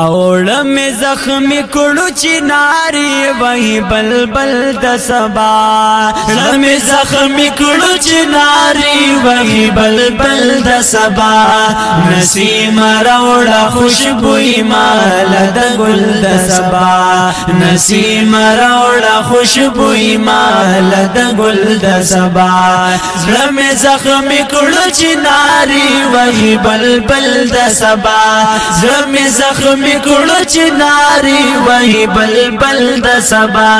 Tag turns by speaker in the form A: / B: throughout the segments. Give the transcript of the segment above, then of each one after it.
A: اوړه می زخمی کړو چې ناری وای بلبل د سبا لمه زخمی کړو چې ناری وای بلبل د سبا نسیم راوړه خوشبوې مال د ګل د سبا نسیم راوړه خوشبوې مال د ګل د سبا لمه زخمی کړو چې ناری وای بلبل د سبا زمي زخمی کړو چې ناری وای بلبل د سبا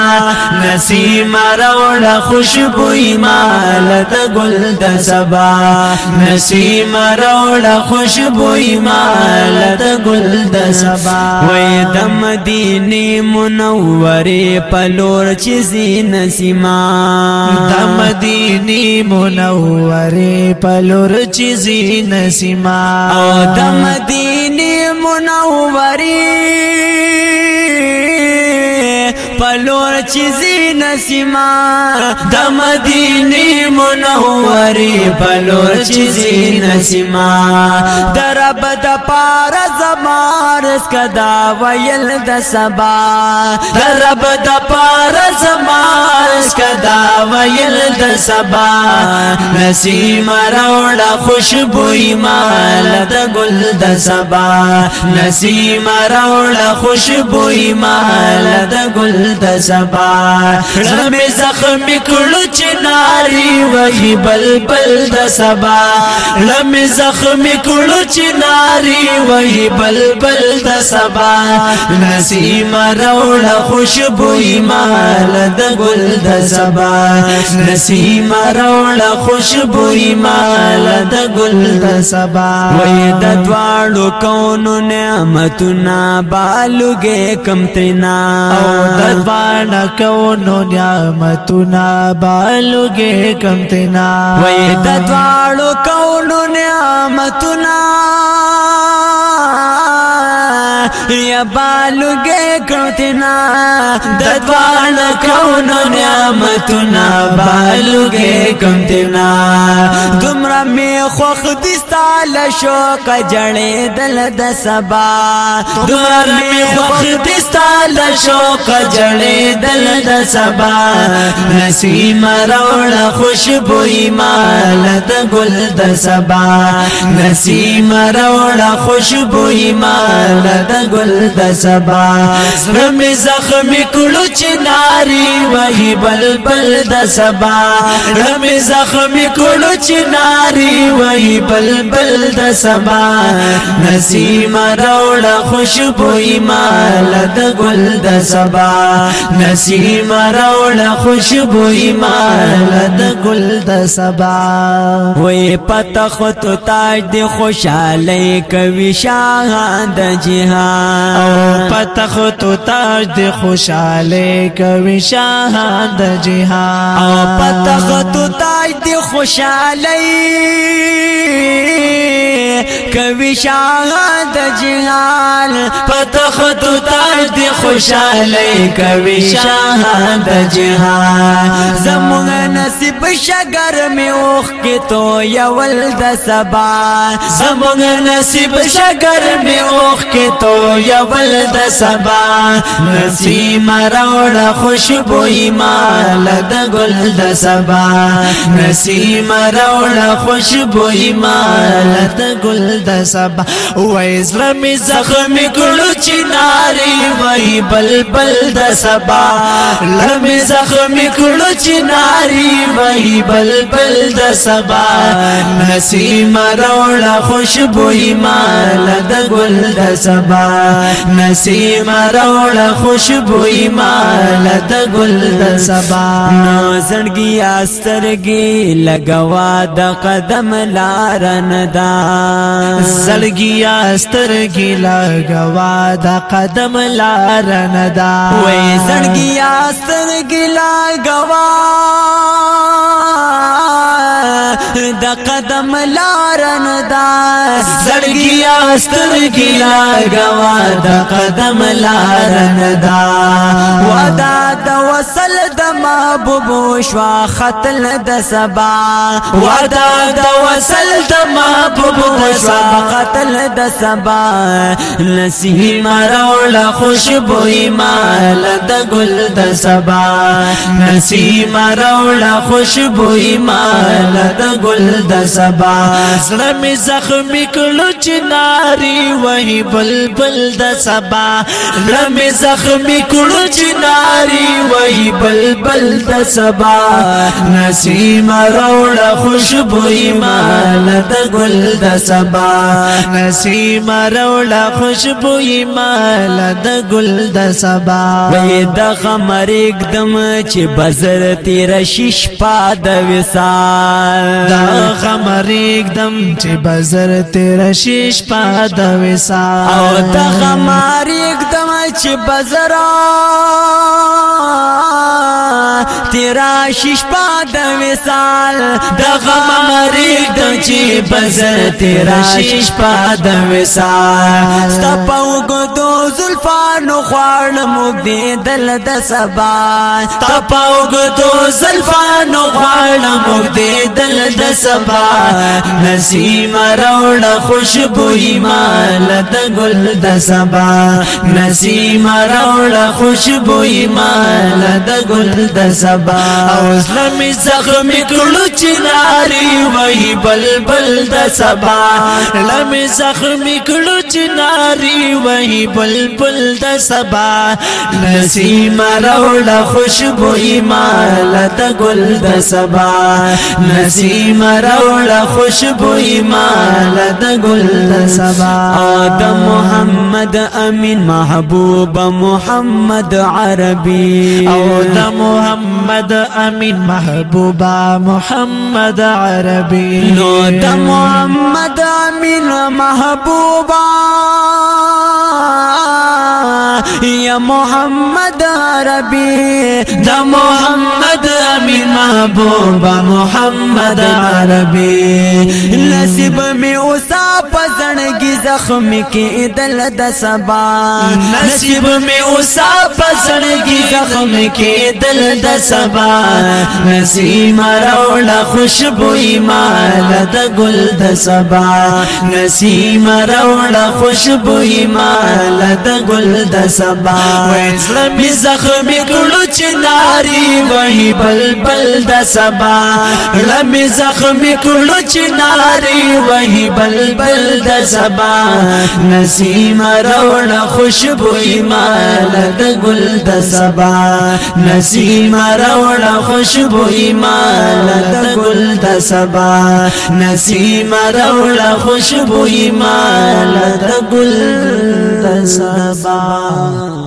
A: نسیم راوړه خوشبو مال د ګل د سبا نسیم راوړه خوشبو مال د ګل د سبا وای د مدینه منورې پلور چې زین سیما د مدینه منورې پلور چې زین سیما او د مدینه منورې پلور چیزی نسیما د مدینه منورې پلور چیزی نسیما درب د پار زمار کدا ویل د سبا درب د پار زمار کدا ویل د سبا نسیم راوړه خوشبوئی مال د ګل د سبا نسیم راوړه خوشبوئی مال د ګل د سبا زړه می زخم کړو چې ناری وای بلبل د سبا لم زخم کړو چې ناری وای بلبل د سبا نسیم راوړ خوشبو مال د ګل د سبا نسیم راوړ خوشبو مال د ګل د سبا وای د دوالو کونو نعمتنا بالګه کم تینا او د روان کو نو نعمتنا بالوگے کم تنا وی د دوالو کو نو نعمتنا یا بالوگے کم تنا د دوالو کو نو نعمتنا بالوگے کم تنا دمرا می خوخ دستا لشوق جړې دل د سبا دمرا می خوخ د شوق جړې دل د سبا نسیم راوړ خوشبو مال د ګل د سبا نسیم راوړ خوشبو مال د ګل د سبا زرم زخم کړو چې ناری وای بلبل د سبا زرم زخم کړو چې ناری وای بلبل د سبا نسیم راوړ خوشبو مال د ګل مال د سبا نسیم راوړ خوشبو مال د ګل د سبا وې پته خو تو تاج د خوشاله کوي شاه د جهان او پته خو تو تاج د خوشاله کوي شاه د جهان او پته خو تو تاج د خوشاله کوي شاه د جهان پته خو تو تاج د خوشاله کوي شاهد جهان زموږ نصیب شګر می اوخ کې تو یول د سبا زموږ نصیب شګر می اوخ کې تو یول د سبا نسیم راوړ خوشبو ایمان د ګل د سبا نسیم راوړ خوشبو ایمان د ګل د سبا وای زلمي زخم کړو چناري وای دی بلبل د سبا لمې زخمې کړو چې ناری وای بلبل د سبا نسیم راوړه خوشبو ایمان د ګل د سبا نسیم راوړه خوشبو ایمان د ګل د سبا نو زړګي استرګي لګوا د قدم لار نه دا زړګي استرګي لګوا د قدم لار نه دا وې زړګي استرګي لا غوا د قدم لارن دا زړګي استرګي لا غوا د قدم لارن دا ودا د وصل د محبوب شوا خطل د سبا وعده د وصل د محبوب شوا خطل د سبا نسیم راول خوشبو مال د ګل د سبا نسیم راول خوشبو مال د ګل د سبا سره می زخمی کلو چناری وہی بلبل د سبا لمه زخمی کلو چناری وہی بلبل د سبا نسیم روړه خوشبو ایمان د ګل د سبا نسیم روړه خوشبو ایمان د ګل د سبا وې د خمر एकदम چې بزر تیر شش پاد وسال د خمر एकदम چې بزر تیر شش پاد وسال او د خمر एकदम چې بزر را ششپا د وصال د غم مریض د چی بزر تیرا ششپا د وصال ستپو ګدو زلفانو خوان موږ دې دل د سبا ستپو ګدو زلفانو خوان موږ دې دل د سبا نسیم راوړ خوشبو ایمان د ګل د سبا نسیم راوړ خوشبو ایمان د ګل د سبا او زلمی زخمی کلو چناری وی بل بل دا سبا لمی زخمی کلو چناری وی بل بل دا سبا نسیم روڑا خوشبوئی مالا دا گل دا سبا نسیم روڑا خوشبوئی مالا دا گل دا سبا آدم محمد امین محبوب محمد عربی او دا محمد امین محبوبا محمد عربی نو محمد امین محبوبا یا محمد عربي دا محمد امين محبوبا محمد عربي نصیب می اوسا پزړګي زخم کې دل د سبا نصیب می اوسا پزړګي زخم کې دل د سبا نسیم راوړه خوشبو ایمان د ګل د سبا نسیم راوړه خوشبو ایمان د ګل د سبا وزلمی زخمی کلو چناری وحی بل بل دا سبا لمی زخمی کلو چناری وحی بل بل دا سبا نسیم روڑ خوشبوی مال دا گل دا سبا نسیم روڑ خوشبوی مال دا گل دا سبا نسیم روڑ خوشبوی مال د ګل د سبا Oh.